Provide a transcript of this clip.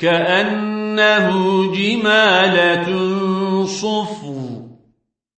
كأنه جمالة صفر